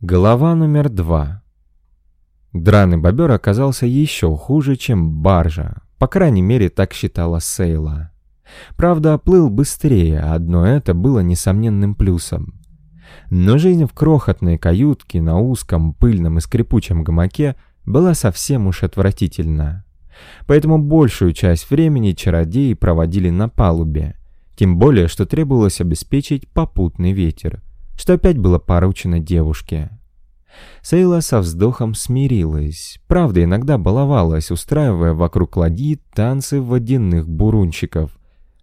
Глава номер два. Драный бобер оказался еще хуже, чем баржа. По крайней мере, так считала Сейла. Правда, плыл быстрее, одно это было несомненным плюсом. Но жизнь в крохотной каютке на узком, пыльном и скрипучем гамаке была совсем уж отвратительна. Поэтому большую часть времени чародеи проводили на палубе, тем более, что требовалось обеспечить попутный ветер – что опять было поручено девушке. Сейла со вздохом смирилась. Правда, иногда баловалась, устраивая вокруг ладьи танцы водяных бурунчиков,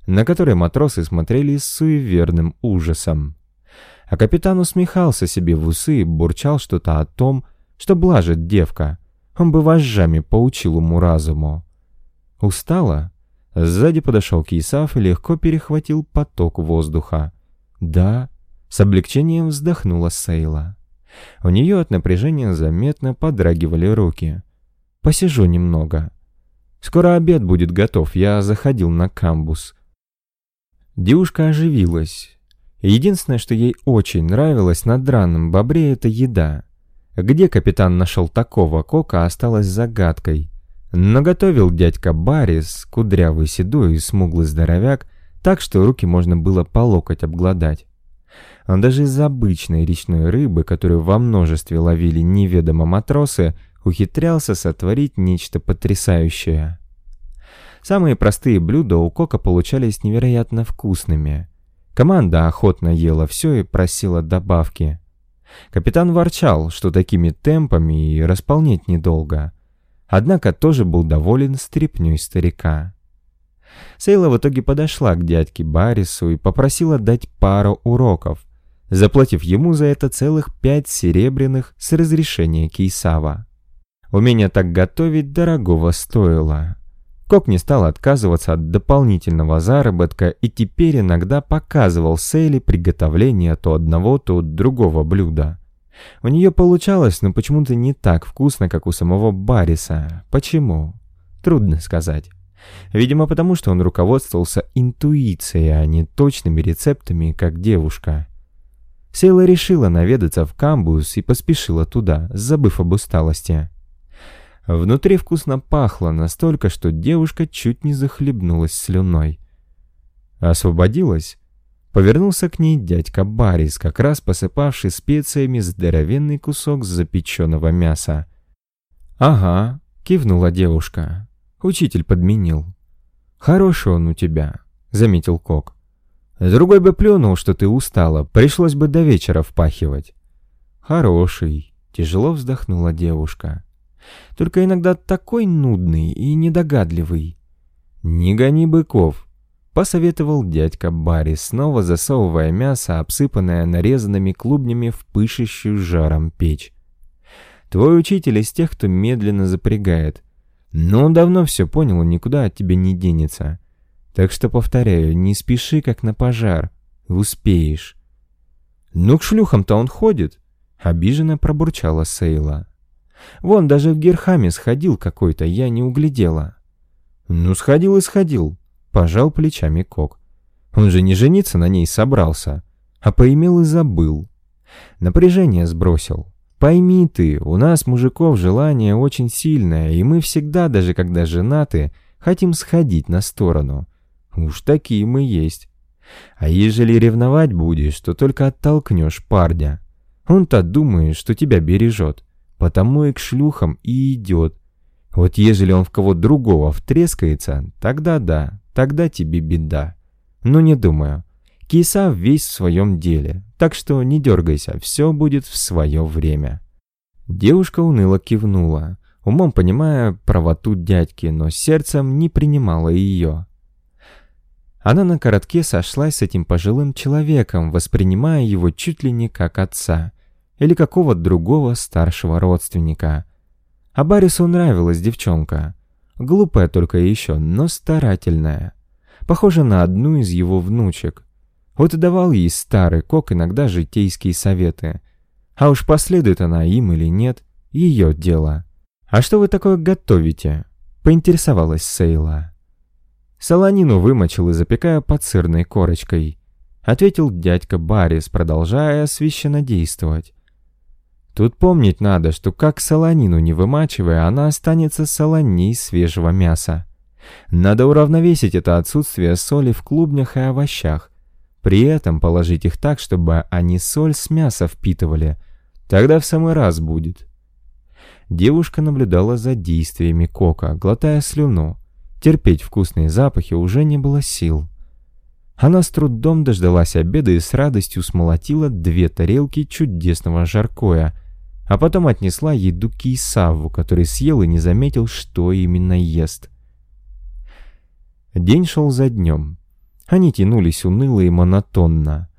на которые матросы смотрели с суеверным ужасом. А капитан усмехался себе в усы и бурчал что-то о том, что блажит девка. Он бы вожжами поучил ему разуму. Устала? Сзади подошел Кисав и легко перехватил поток воздуха. Да, с облегчением вздохнула Сейла. У нее от напряжения заметно подрагивали руки. «Посижу немного. Скоро обед будет готов, я заходил на камбус». Девушка оживилась. Единственное, что ей очень нравилось на драном бобре, это еда. Где капитан нашел такого кока, осталось загадкой. Но готовил дядька Барис, кудрявый седой и смуглый здоровяк, так что руки можно было по локоть обглодать. Он даже из обычной речной рыбы, которую во множестве ловили неведомо матросы, ухитрялся сотворить нечто потрясающее. Самые простые блюда у Кока получались невероятно вкусными. Команда охотно ела все и просила добавки. Капитан ворчал, что такими темпами и располнеть недолго. Однако тоже был доволен стряпнёй старика. Сейла в итоге подошла к дядьке Барису и попросила дать пару уроков, заплатив ему за это целых пять серебряных с разрешения Кейсава. Умение так готовить дорогого стоило. Кок не стал отказываться от дополнительного заработка и теперь иногда показывал Сейле приготовление то одного, то другого блюда. У нее получалось, но почему-то не так вкусно, как у самого Бариса. Почему? Трудно сказать. Видимо, потому что он руководствовался интуицией, а не точными рецептами, как девушка. Сейла решила наведаться в камбус и поспешила туда, забыв об усталости. Внутри вкусно пахло настолько, что девушка чуть не захлебнулась слюной. Освободилась. Повернулся к ней дядька Барис, как раз посыпавший специями здоровенный кусок запеченного мяса. «Ага», — кивнула девушка. Учитель подменил. «Хороший он у тебя», — заметил Кок. Другой бы плюнул, что ты устала, пришлось бы до вечера впахивать. Хороший, тяжело вздохнула девушка. Только иногда такой нудный и недогадливый. Не гони быков, посоветовал дядька Барри, снова засовывая мясо, обсыпанное нарезанными клубнями в пышущую жаром печь. Твой учитель из тех, кто медленно запрягает. Но он давно все понял и никуда от тебя не денется. Так что, повторяю, не спеши, как на пожар. Успеешь. Ну, к шлюхам-то он ходит. Обиженно пробурчала Сейла. Вон, даже в Герхаме сходил какой-то, я не углядела. Ну, сходил и сходил. Пожал плечами Кок. Он же не жениться на ней собрался, а поимел и забыл. Напряжение сбросил. Пойми ты, у нас, мужиков, желание очень сильное, и мы всегда, даже когда женаты, хотим сходить на сторону. Уж такие мы есть. А ежели ревновать будешь, то только оттолкнешь парня. Он-то думает, что тебя бережет, потому и к шлюхам и идет. Вот ежели он в кого другого втрескается, тогда да, тогда тебе беда. Но не думаю. Киса весь в своем деле, так что не дергайся, все будет в свое время. Девушка уныло кивнула, умом понимая правоту дядьки, но сердцем не принимала ее. Она на коротке сошлась с этим пожилым человеком, воспринимая его чуть ли не как отца или какого-то другого старшего родственника. А Барису нравилась девчонка. Глупая только еще, но старательная. Похожа на одну из его внучек. Вот и давал ей старый кок иногда житейские советы. А уж последует она им или нет, ее дело. «А что вы такое готовите?» — поинтересовалась Сейла. Солонину вымочил и запекая под сырной корочкой. Ответил дядька Барис, продолжая священно действовать. Тут помнить надо, что как солонину не вымачивая, она останется солоней свежего мяса. Надо уравновесить это отсутствие соли в клубнях и овощах. При этом положить их так, чтобы они соль с мяса впитывали. Тогда в самый раз будет. Девушка наблюдала за действиями Кока, глотая слюну. Терпеть вкусные запахи уже не было сил. Она с трудом дождалась обеда и с радостью смолотила две тарелки чудесного жаркоя, а потом отнесла еду Кейсаву, который съел и не заметил, что именно ест. День шел за днем. Они тянулись уныло и монотонно.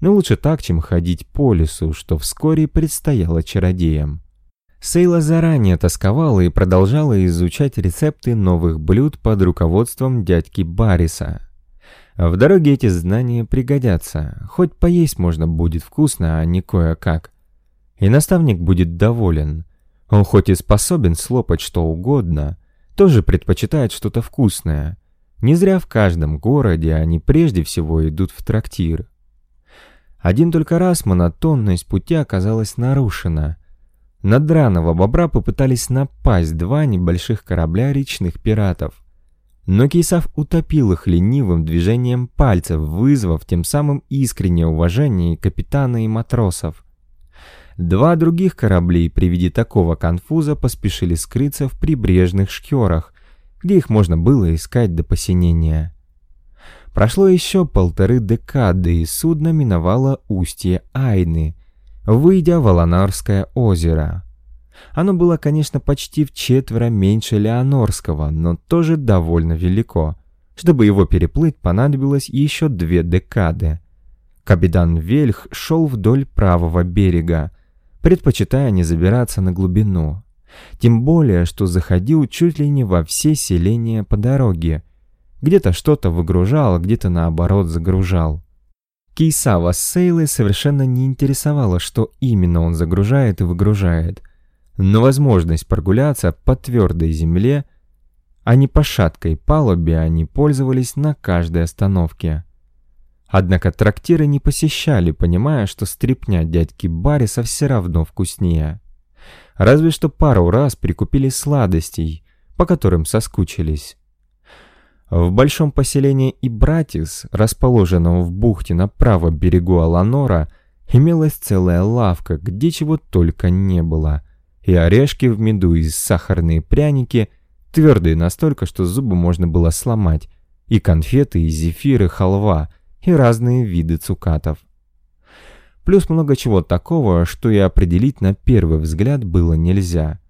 Но лучше так, чем ходить по лесу, что вскоре предстояло чародеям. Сейла заранее тосковала и продолжала изучать рецепты новых блюд под руководством дядьки Бариса. В дороге эти знания пригодятся, хоть поесть можно будет вкусно, а не кое-как. И наставник будет доволен. Он хоть и способен слопать что угодно, тоже предпочитает что-то вкусное. Не зря в каждом городе они прежде всего идут в трактир. Один только раз монотонность пути оказалась нарушена — на драного бобра попытались напасть два небольших корабля речных пиратов. Но Кейсав утопил их ленивым движением пальцев, вызвав тем самым искреннее уважение капитана и матросов. Два других корабля при виде такого конфуза поспешили скрыться в прибрежных шкерах, где их можно было искать до посинения. Прошло еще полторы декады, и судно миновало устье Айны, выйдя в Аланарское озеро. Оно было, конечно, почти в четверо меньше Леонорского, но тоже довольно велико. Чтобы его переплыть, понадобилось еще две декады. Капитан Вельх шел вдоль правого берега, предпочитая не забираться на глубину. Тем более, что заходил чуть ли не во все селения по дороге. Где-то что-то выгружал, а где-то наоборот загружал. Кейсава с Сейлой совершенно не интересовало, что именно он загружает и выгружает. Но возможность прогуляться по твердой земле, а не по шаткой палубе, они пользовались на каждой остановке. Однако трактиры не посещали, понимая, что стрипня дядьки Бариса все равно вкуснее. Разве что пару раз прикупили сладостей, по которым соскучились. В большом поселении Ибратис, расположенном в бухте на правом берегу Аланора, имелась целая лавка, где чего только не было. И орешки в меду, и сахарные пряники, твердые настолько, что зубы можно было сломать, и конфеты, и зефиры, халва, и разные виды цукатов. Плюс много чего такого, что и определить на первый взгляд было нельзя –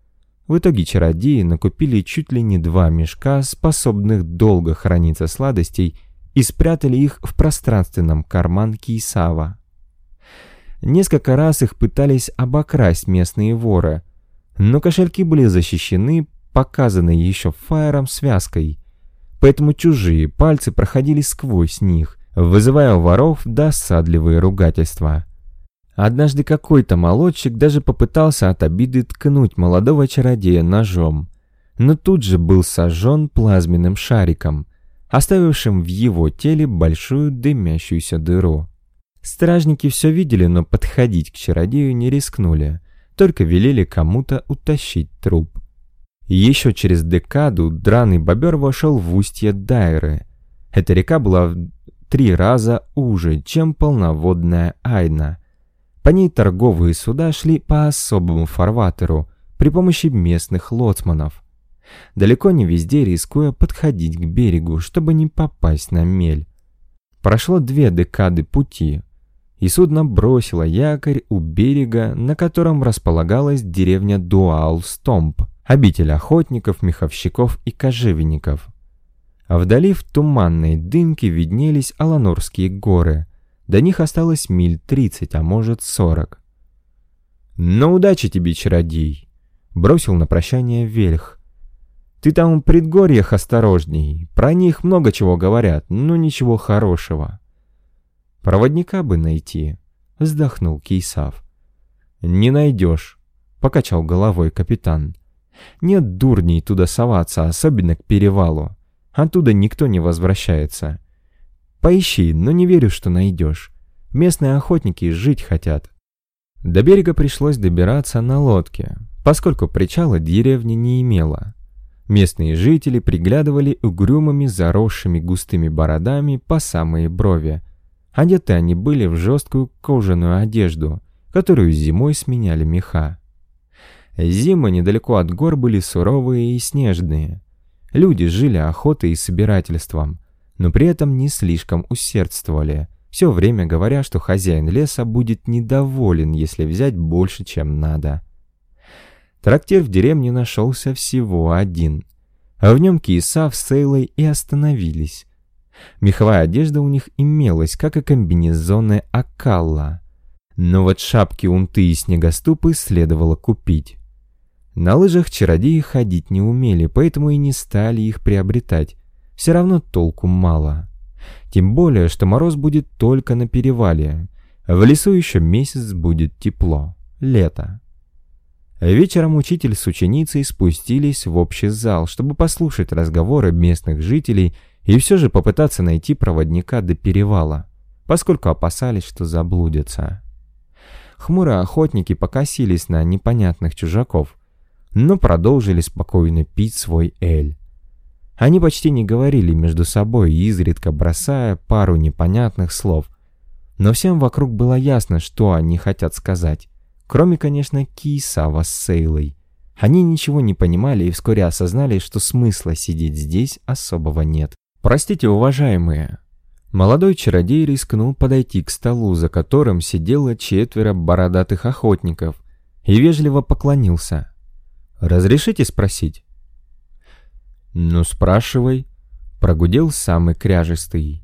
в итоге чародеи накупили чуть ли не два мешка, способных долго храниться сладостей, и спрятали их в пространственном карманке Исава. Несколько раз их пытались обокрасть местные воры, но кошельки были защищены, показанной еще фаером связкой, поэтому чужие пальцы проходили сквозь них, вызывая у воров досадливые ругательства. Однажды какой-то молодчик даже попытался от обиды ткнуть молодого чародея ножом, но тут же был сожжен плазменным шариком, оставившим в его теле большую дымящуюся дыру. Стражники все видели, но подходить к чародею не рискнули, только велели кому-то утащить труп. Еще через декаду драный бобер вошел в устье Дайры. Эта река была в три раза уже, чем полноводная Айна, по ней торговые суда шли по особому фарватеру при помощи местных лоцманов. Далеко не везде рискуя подходить к берегу, чтобы не попасть на мель. Прошло две декады пути, и судно бросило якорь у берега, на котором располагалась деревня Дуал-Стомп, обитель охотников, меховщиков и кожевенников. А вдали в туманной дымке виднелись Аланорские горы, до них осталось миль тридцать, а может сорок. «Но удачи тебе, чародей!» — бросил на прощание Вельх. «Ты там в предгорьях осторожней, про них много чего говорят, но ничего хорошего». «Проводника бы найти», — вздохнул Кейсав. «Не найдешь», — покачал головой капитан. «Нет дурней туда соваться, особенно к перевалу. Оттуда никто не возвращается. Поищи, но не верю, что найдешь. Местные охотники жить хотят. До берега пришлось добираться на лодке, поскольку причала деревня не имела. Местные жители приглядывали угрюмыми заросшими густыми бородами по самые брови. Одеты они были в жесткую кожаную одежду, которую зимой сменяли меха. Зимы недалеко от гор были суровые и снежные. Люди жили охотой и собирательством, но при этом не слишком усердствовали, все время говоря, что хозяин леса будет недоволен, если взять больше, чем надо. Трактир в деревне нашелся всего один, а в нем Киесав с Сейлой и остановились. Меховая одежда у них имелась, как и комбинезоны Акалла. Но вот шапки, унты и снегоступы следовало купить. На лыжах чародеи ходить не умели, поэтому и не стали их приобретать. Все равно толку мало. Тем более, что мороз будет только на перевале. В лесу еще месяц будет тепло. Лето. Вечером учитель с ученицей спустились в общий зал, чтобы послушать разговоры местных жителей и все же попытаться найти проводника до перевала, поскольку опасались, что заблудятся. Хмурые охотники покосились на непонятных чужаков, но продолжили спокойно пить свой эль. Они почти не говорили между собой, изредка бросая пару непонятных слов. Но всем вокруг было ясно, что они хотят сказать. Кроме, конечно, Кисава с Сейлой. Они ничего не понимали и вскоре осознали, что смысла сидеть здесь особого нет. «Простите, уважаемые». Молодой чародей рискнул подойти к столу, за которым сидело четверо бородатых охотников, и вежливо поклонился. «Разрешите спросить?» «Ну, спрашивай», — прогудел самый кряжистый.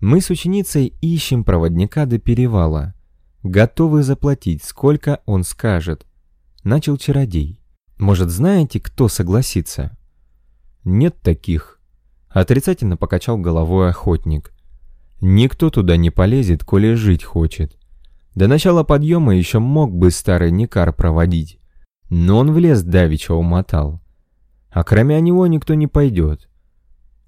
«Мы с ученицей ищем проводника до перевала. Готовы заплатить, сколько он скажет», — начал чародей. «Может, знаете, кто согласится?» «Нет таких», — отрицательно покачал головой охотник. «Никто туда не полезет, коли жить хочет. До начала подъема еще мог бы старый Никар проводить, но он в лес давеча умотал а кроме него никто не пойдет.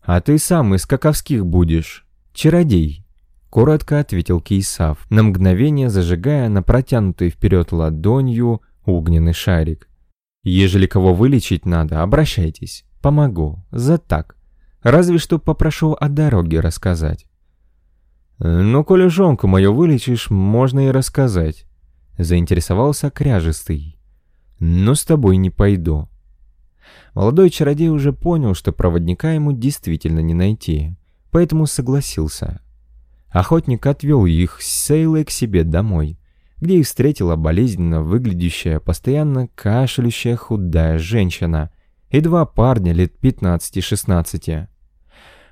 А ты сам из каковских будешь? Чародей. Коротко ответил Кейсав, на мгновение зажигая на протянутый вперед ладонью огненный шарик. Ежели кого вылечить надо, обращайтесь. Помогу. За так. Разве что попрошу о дороге рассказать. «Ну, коли жонку мою вылечишь, можно и рассказать», — заинтересовался кряжистый. «Но с тобой не пойду. Молодой чародей уже понял, что проводника ему действительно не найти, поэтому согласился. Охотник отвел их с Сейлой к себе домой, где их встретила болезненно выглядящая, постоянно кашляющая худая женщина и два парня лет 15-16.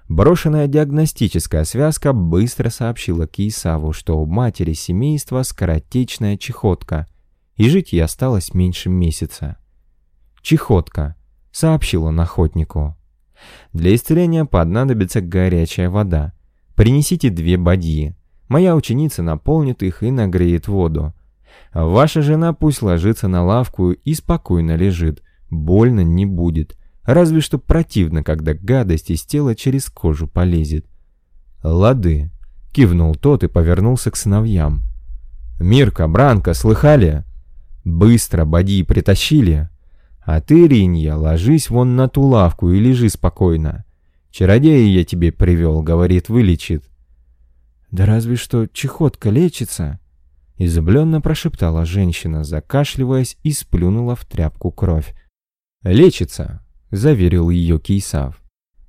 Брошенная диагностическая связка быстро сообщила Киесаву, что у матери семейства скоротечная чехотка, и жить ей осталось меньше месяца. Чехотка – сообщил он охотнику. «Для исцеления понадобится горячая вода. Принесите две бадьи. Моя ученица наполнит их и нагреет воду. Ваша жена пусть ложится на лавку и спокойно лежит. Больно не будет. Разве что противно, когда гадость из тела через кожу полезет. «Лады», — кивнул тот и повернулся к сыновьям. «Мирка, Бранка, слыхали? Быстро бадьи притащили?» А ты, Ринья, ложись вон на ту лавку и лежи спокойно. Чародея я тебе привел, говорит, вылечит. Да разве что чехотка лечится, изумленно прошептала женщина, закашливаясь и сплюнула в тряпку кровь. «Лечится», — заверил ее Кейсав.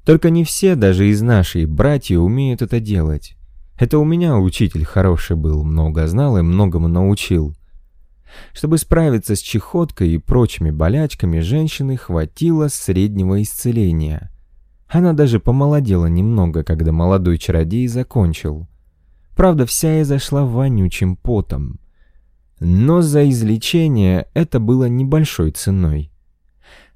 «Только не все, даже из нашей братья, умеют это делать. Это у меня учитель хороший был, много знал и многому научил. Чтобы справиться с чехоткой и прочими болячками, женщины хватило среднего исцеления. Она даже помолодела немного, когда молодой чародей закончил. Правда, вся и зашла вонючим потом. Но за излечение это было небольшой ценой.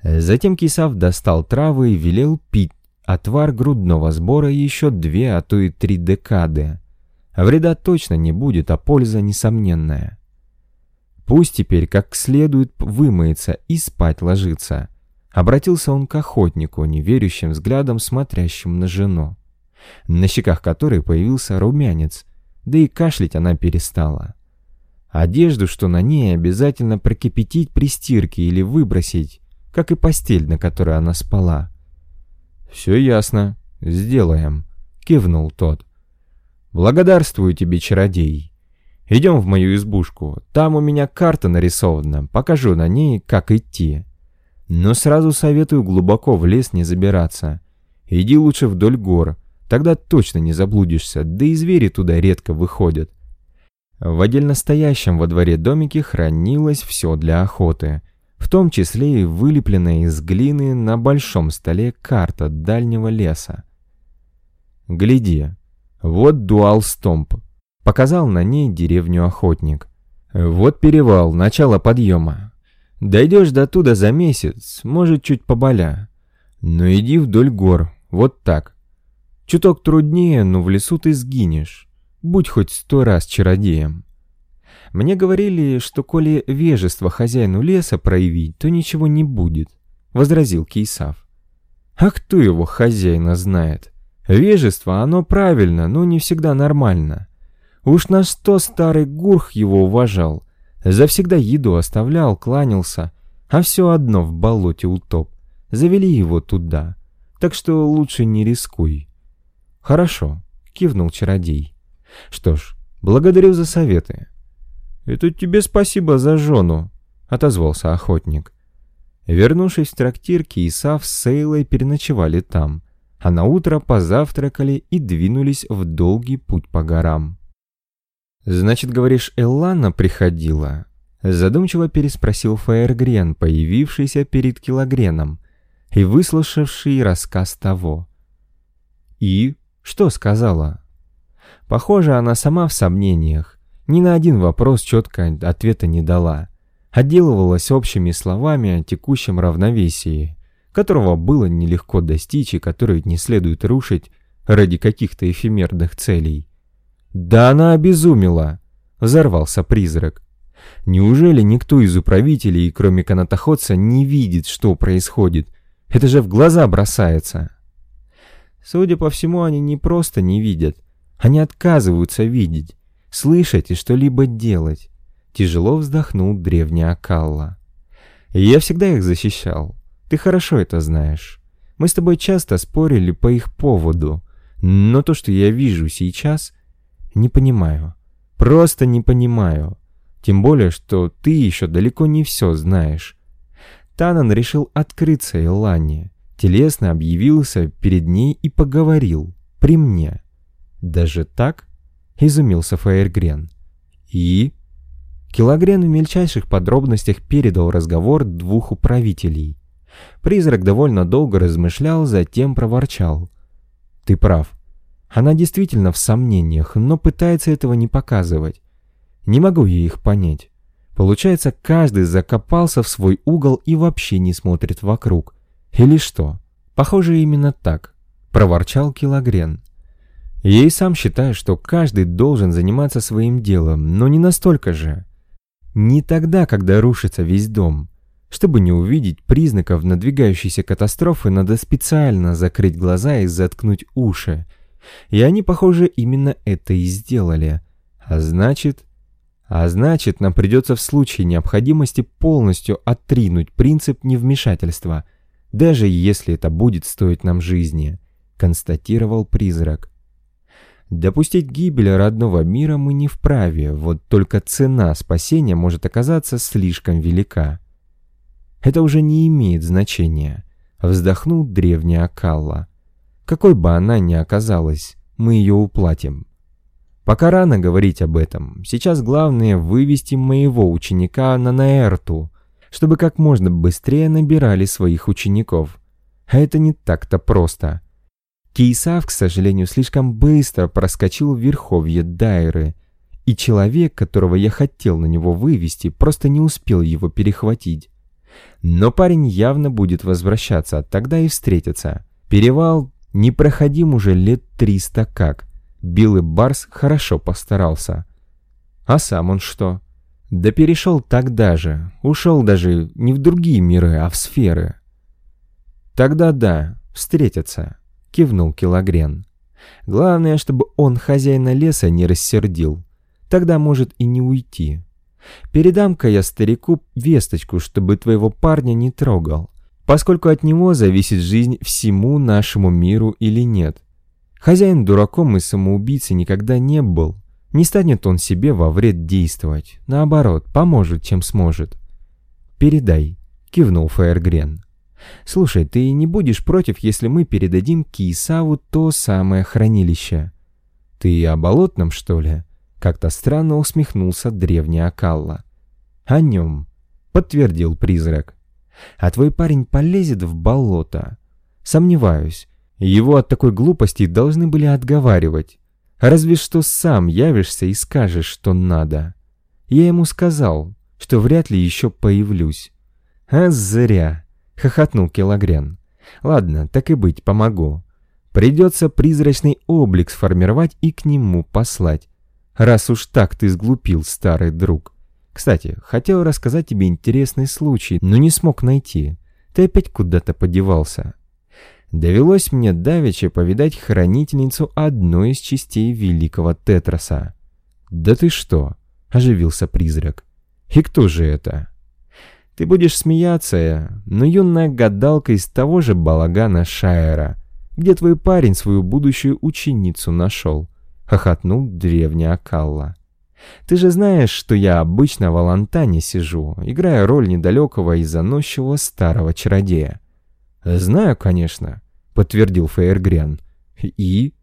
Затем Кисав достал травы и велел пить отвар грудного сбора еще две, а то и три декады. Вреда точно не будет, а польза несомненная. Пусть теперь как следует вымоется и спать ложится. Обратился он к охотнику, неверящим взглядом смотрящим на жену, на щеках которой появился румянец, да и кашлять она перестала. Одежду, что на ней, обязательно прокипятить при стирке или выбросить, как и постель, на которой она спала. «Все ясно. Сделаем», — кивнул тот. «Благодарствую тебе, чародей. Идем в мою избушку. Там у меня карта нарисована. Покажу на ней, как идти. Но сразу советую глубоко в лес не забираться. Иди лучше вдоль гор. Тогда точно не заблудишься, да и звери туда редко выходят. В отдельно стоящем во дворе домике хранилось все для охоты, в том числе и вылепленная из глины на большом столе карта дальнего леса. «Гляди, вот дуал Стомп», — показал на ней деревню охотник. «Вот перевал, начало подъема. Дойдешь до туда за месяц, может, чуть поболя. Но иди вдоль гор, вот так. Чуток труднее, но в лесу ты сгинешь. Будь хоть сто раз чародеем. Мне говорили, что коли вежество хозяину леса проявить, то ничего не будет, — возразил Кейсав. А кто его хозяина знает? Вежество, оно правильно, но не всегда нормально. Уж на что старый гурх его уважал. Завсегда еду оставлял, кланялся, а все одно в болоте утоп. Завели его туда, так что лучше не рискуй. «Хорошо», — кивнул чародей. «Что ж, благодарю за советы». «Это тебе спасибо за жену», — отозвался охотник. Вернувшись в трактир, Киесав с Сейлой переночевали там, а на утро позавтракали и двинулись в долгий путь по горам. «Значит, говоришь, Эллана приходила?» Задумчиво переспросил Фаергрен, появившийся перед Килогреном и выслушавший рассказ того. «И?» Что сказала? Похоже, она сама в сомнениях. Ни на один вопрос четко ответа не дала. Отделывалась общими словами о текущем равновесии, которого было нелегко достичь и который не следует рушить ради каких-то эфемерных целей. «Да она обезумела!» — взорвался призрак. «Неужели никто из управителей, кроме канатоходца, не видит, что происходит? Это же в глаза бросается!» Судя по всему, они не просто не видят, они отказываются видеть, слышать и что-либо делать. Тяжело вздохнул древний Акалла. Я всегда их защищал. Ты хорошо это знаешь. Мы с тобой часто спорили по их поводу, но то, что я вижу сейчас, не понимаю. Просто не понимаю. Тем более, что ты еще далеко не все знаешь. Танан решил открыться Илане телесно объявился перед ней и поговорил. При мне. Даже так? Изумился Фаергрен. И? Килогрен в мельчайших подробностях передал разговор двух управителей. Призрак довольно долго размышлял, затем проворчал. «Ты прав. Она действительно в сомнениях, но пытается этого не показывать. Не могу я их понять. Получается, каждый закопался в свой угол и вообще не смотрит вокруг. Или что? Похоже, именно так, проворчал Килогрен. Я и сам считаю, что каждый должен заниматься своим делом, но не настолько же. Не тогда, когда рушится весь дом. Чтобы не увидеть признаков надвигающейся катастрофы, надо специально закрыть глаза и заткнуть уши. И они, похоже, именно это и сделали. А значит... А значит, нам придется в случае необходимости полностью отринуть принцип невмешательства – даже если это будет стоить нам жизни», — констатировал призрак. Допустить гибель родного мира мы не вправе, вот только цена спасения может оказаться слишком велика. Это уже не имеет значения, вздохнул древний Акалла. Какой бы она ни оказалась, мы ее уплатим. Пока рано говорить об этом. Сейчас главное вывести моего ученика на Наэрту, чтобы как можно быстрее набирали своих учеников. А это не так-то просто. Кейсав, к сожалению, слишком быстро проскочил в верховье Дайры, и человек, которого я хотел на него вывести, просто не успел его перехватить. Но парень явно будет возвращаться, тогда и встретятся. Перевал не проходим уже лет триста как. Билый Барс хорошо постарался. А сам он что? Да перешел тогда же, ушел даже не в другие миры, а в сферы. Тогда да, встретятся, кивнул Килогрен. Главное, чтобы он хозяина леса не рассердил. Тогда может и не уйти. Передам-ка я старику весточку, чтобы твоего парня не трогал, поскольку от него зависит жизнь всему нашему миру или нет. Хозяин дураком и самоубийцей никогда не был. Не станет он себе во вред действовать. Наоборот, поможет, чем сможет. «Передай», — кивнул Фаергрен. «Слушай, ты не будешь против, если мы передадим Киесаву то самое хранилище?» «Ты о болотном, что ли?» Как-то странно усмехнулся древний Акалла. «О нем», — подтвердил призрак. «А твой парень полезет в болото?» «Сомневаюсь. Его от такой глупости должны были отговаривать. Разве что сам явишься и скажешь, что надо. Я ему сказал, что вряд ли еще появлюсь». «А зря!» — хохотнул Килогрен. «Ладно, так и быть, помогу. Придется призрачный облик сформировать и к нему послать. Раз уж так ты сглупил, старый друг. Кстати, хотел рассказать тебе интересный случай, но не смог найти. Ты опять куда-то подевался. Довелось мне давеча повидать хранительницу одной из частей великого Тетраса. «Да ты что?» — оживился призрак. «И кто же это?» «Ты будешь смеяться, но юная гадалка из того же балагана Шайера, где твой парень свою будущую ученицу нашел. — хохотнул древний Акалла. «Ты же знаешь, что я обычно в Алантане сижу, играя роль недалекого и заносчивого старого чародея». «Знаю, конечно», — подтвердил Фейергрен. «И?»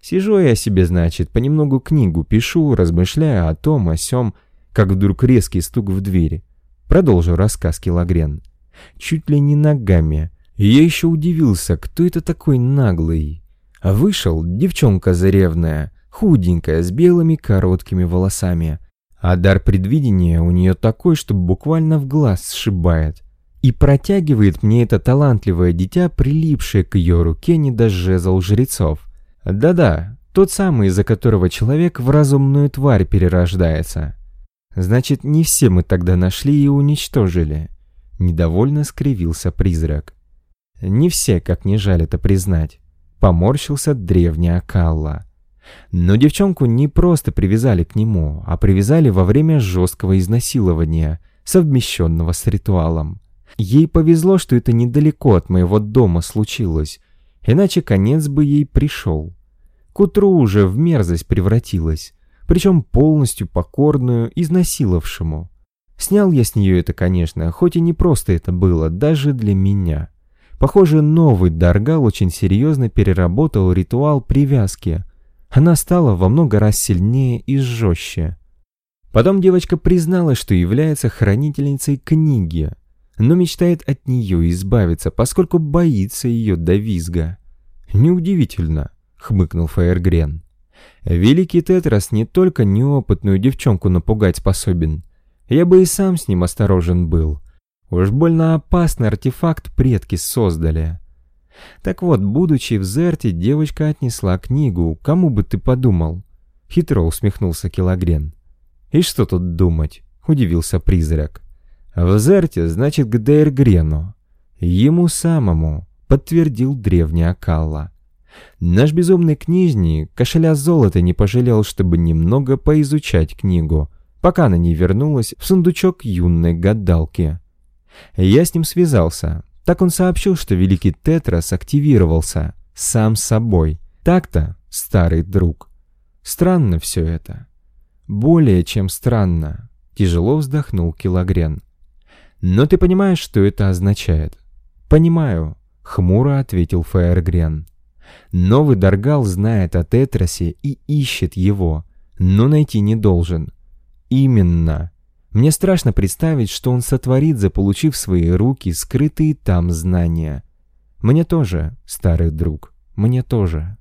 «Сижу я себе, значит, понемногу книгу пишу, размышляя о том, о сём, как вдруг резкий стук в двери. Продолжу рассказ Килагрен. Чуть ли не ногами. Я еще удивился, кто это такой наглый. Вышел девчонка заревная, худенькая, с белыми короткими волосами. А дар предвидения у нее такой, что буквально в глаз сшибает. И протягивает мне это талантливое дитя, прилипшее к ее руке не до жезл жрецов. Да-да, тот самый, из-за которого человек в разумную тварь перерождается. Значит, не все мы тогда нашли и уничтожили. Недовольно скривился призрак. Не все, как не жаль это признать поморщился древний Акалла. Но девчонку не просто привязали к нему, а привязали во время жесткого изнасилования, совмещенного с ритуалом. Ей повезло, что это недалеко от моего дома случилось, иначе конец бы ей пришел. К утру уже в мерзость превратилась, причем полностью покорную изнасиловшему. Снял я с нее это, конечно, хоть и не просто это было, даже для меня. Похоже, новый Даргал очень серьезно переработал ритуал привязки. Она стала во много раз сильнее и жестче. Потом девочка призналась, что является хранительницей книги, но мечтает от нее избавиться, поскольку боится ее до визга. «Неудивительно», — хмыкнул Фаергрен. «Великий Тетрас не только неопытную девчонку напугать способен. Я бы и сам с ним осторожен был». Уж больно опасный артефакт предки создали. Так вот, будучи в Зерте, девочка отнесла книгу, кому бы ты подумал. Хитро усмехнулся Килогрен. И что тут думать? Удивился призрак. В Зерте, значит, к Дейргрену. Ему самому, подтвердил древний Акалла. Наш безумный книжник кошеля золота не пожалел, чтобы немного поизучать книгу, пока она не вернулась в сундучок юной гадалки. Я с ним связался. Так он сообщил, что великий Тетрас активировался сам собой. Так-то, старый друг. Странно все это. Более чем странно. Тяжело вздохнул Килогрен. Но ты понимаешь, что это означает? Понимаю, хмуро ответил Фаергрен. Новый Даргал знает о Тетрасе и ищет его, но найти не должен. Именно. Мне страшно представить, что он сотворит, заполучив в свои руки скрытые там знания. Мне тоже, старый друг, мне тоже.